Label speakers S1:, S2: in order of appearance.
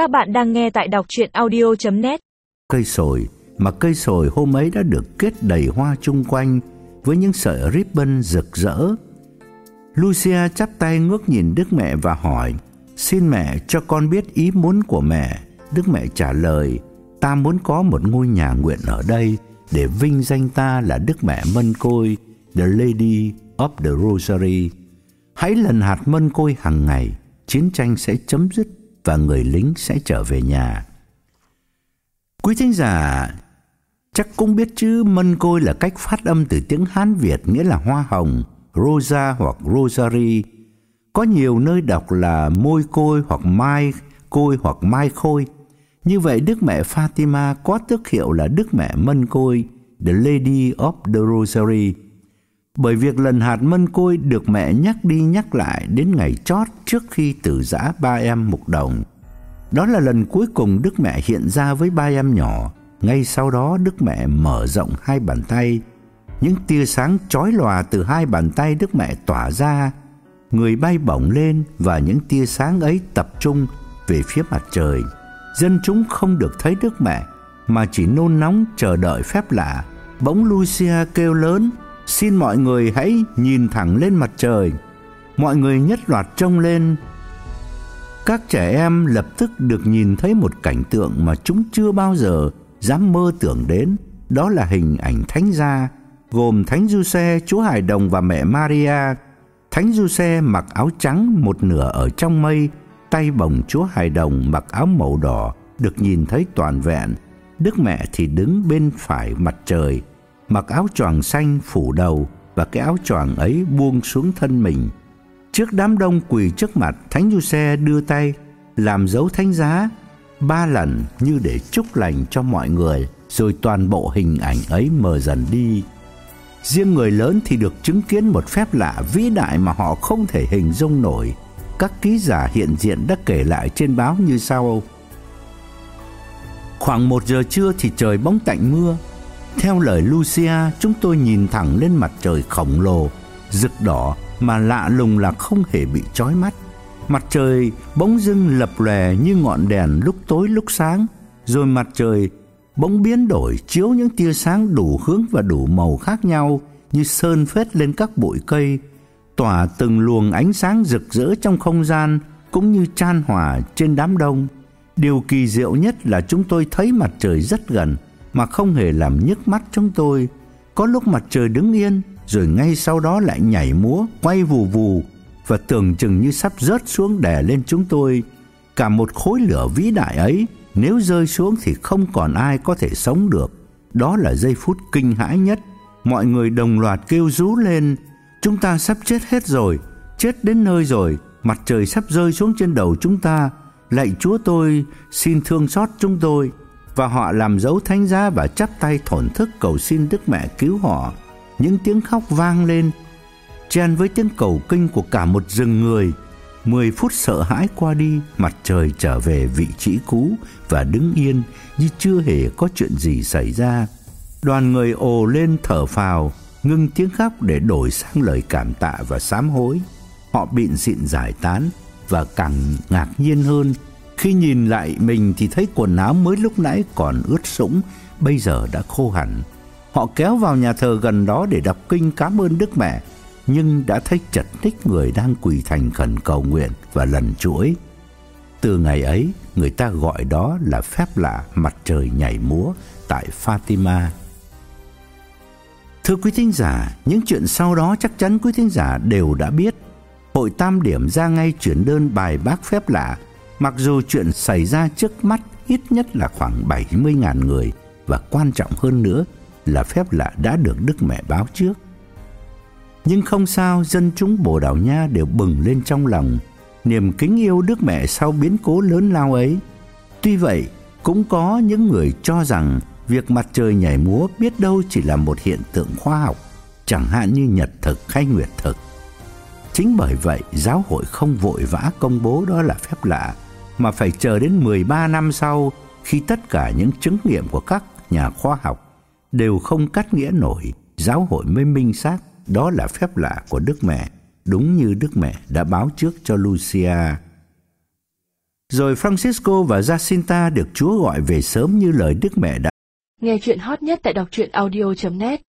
S1: Các bạn đang nghe tại đọc chuyện audio.net
S2: Cây sồi mà cây sồi hôm ấy đã được kết đầy hoa chung quanh với những sợi ribbon rực rỡ. Lucia chắp tay ngước nhìn Đức Mẹ và hỏi Xin mẹ cho con biết ý muốn của mẹ. Đức Mẹ trả lời Ta muốn có một ngôi nhà nguyện ở đây để vinh danh ta là Đức Mẹ Mân Côi, The Lady of the Rosary. Hãy lần hạt mân côi hàng ngày, chiến tranh sẽ chấm dứt và người lính sẽ trở về nhà. Quý thính giả chắc cũng biết chứ mân côi là cách phát âm từ tiếng Hán Việt nghĩa là hoa hồng, rosa hoặc rosary. Có nhiều nơi đọc là môi côi hoặc mai côi hoặc mai khôi. Như vậy Đức Mẹ Fatima có tước hiệu là Đức Mẹ Mân Côi, The Lady of the Rosary. Bởi việc lần hạt mân côi được mẹ nhắc đi nhắc lại đến ngày chót trước khi tử giã ba em mục đồng. Đó là lần cuối cùng Đức Mẹ hiện ra với ba em nhỏ. Ngay sau đó Đức Mẹ mở rộng hai bàn tay. Những tia sáng chói lòa từ hai bàn tay Đức Mẹ tỏa ra. Người bay bổng lên và những tia sáng ấy tập trung về phía mặt trời. Dân chúng không được thấy Đức Mẹ mà chỉ nôn nóng chờ đợi phép lạ. Bỗng Lucia kêu lớn, "Xin mọi người hãy nhìn thẳng lên mặt trời." Mọi người nhất loạt trông lên. Các trẻ em lập tức được nhìn thấy một cảnh tượng mà chúng chưa bao giờ dám mơ tưởng đến, đó là hình ảnh thánh gia gồm Thánh Giuse, Chúa Hải Đồng và mẹ Maria. Thánh Giuse mặc áo trắng một nửa ở trong mây, tay bồng Chúa Hải Đồng mặc áo màu đỏ được nhìn thấy toàn vẹn. Đức Mẹ thì đứng bên phải mặt trời, mặc áo choàng xanh phủ đầu và cái áo choàng ấy buông xuống thân mình. Trước đám đông quỳ trước mặt, Thánh Giuse đưa tay làm dấu thánh giá ba lần như để chúc lành cho mọi người, rồi toàn bộ hình ảnh ấy mờ dần đi. Riêng người lớn thì được chứng kiến một phép lạ vĩ đại mà họ không thể hình dung nổi. Các ký giả hiện diện đã kể lại trên báo như sau: Khoảng 1 giờ trưa thì trời bỗng tạnh mưa. Theo lời Lucia, chúng tôi nhìn thẳng lên mặt trời khổng lồ, rực đỏ mà lạ lùng là không hề bị chói mắt. Mặt trời bỗng dưng lập lòe như ngọn đèn lúc tối lúc sáng, rồi mặt trời bỗng biến đổi chiếu những tia sáng đủ hướng và đủ màu khác nhau như sơn phết lên các bụi cây, tỏa từng luồng ánh sáng rực rỡ trong không gian cũng như chan hòa trên đám đông. Điều kỳ diệu nhất là chúng tôi thấy mặt trời rất gần mà không hề làm nhức mắt chúng tôi. Có lúc mặt trời đứng yên rồi ngay sau đó lại nhảy múa, quay vù vù và tưởng chừng như sắp rớt xuống đè lên chúng tôi. Cả một khối lửa vĩ đại ấy nếu rơi xuống thì không còn ai có thể sống được. Đó là giây phút kinh hãi nhất. Mọi người đồng loạt kêu rú lên, chúng ta sắp chết hết rồi, chết đến nơi rồi, mặt trời sắp rơi xuống trên đầu chúng ta. Lạy Chúa tôi, xin thương xót chúng tôi. Và họ làm dấu thánh giá và chắp tay thổn thức cầu xin Đức Mẹ cứu họ. Những tiếng khóc vang lên, chen với tiếng cầu kinh của cả một rừng người. 10 phút sợ hãi qua đi, mặt trời trở về vị trí cũ và đứng yên như chưa hề có chuyện gì xảy ra. Đoàn người ồ lên thở phào, ngưng tiếng khóc để đổi sang lời cảm tạ và sám hối. Họ bịn xịn giải tán và càng ngạc nhiên hơn khi nhìn lại mình thì thấy quần áo mới lúc nãy còn ướt sũng bây giờ đã khô hẳn. Họ kéo vào nhà thờ gần đó để đọc kinh cảm ơn Đức Mẹ, nhưng đã thấy chật ních người đang quỳ thành khẩn cầu nguyện và lần chuỗi. Từ ngày ấy, người ta gọi đó là phép lạ mặt trời nhảy múa tại Fatima. Thưa quý thính giả, những chuyện sau đó chắc chắn quý thính giả đều đã biết. Hội Tam Điểm ra ngay chuyển đơn bài bác phép lạ, mặc dù chuyện xảy ra trước mắt ít nhất là khoảng 70.000 người và quan trọng hơn nữa là phép lạ đã được Đức Mẹ báo trước. Nhưng không sao, dân chúng Bồ Đào Nha đều bừng lên trong lòng niềm kính yêu Đức Mẹ sau biến cố lớn lao ấy. Tuy vậy, cũng có những người cho rằng việc mặt trời nhảy múa biết đâu chỉ là một hiện tượng khoa học, chẳng hạn như nhật thực hay nguyệt thực. Chính bởi vậy, giáo hội không vội vã công bố đó là phép lạ, mà phải chờ đến 13 năm sau khi tất cả những chứng nghiệm của các nhà khoa học đều không cắt nghĩa nổi, giáo hội mới minh xác đó là phép lạ của Đức Mẹ, đúng như Đức Mẹ đã báo trước cho Lucia. Rồi Francisco và Jacinta được Chúa gọi về sớm như lời Đức Mẹ đã.
S3: Nghe chuyện hot nhất tại đọc truyện audio.net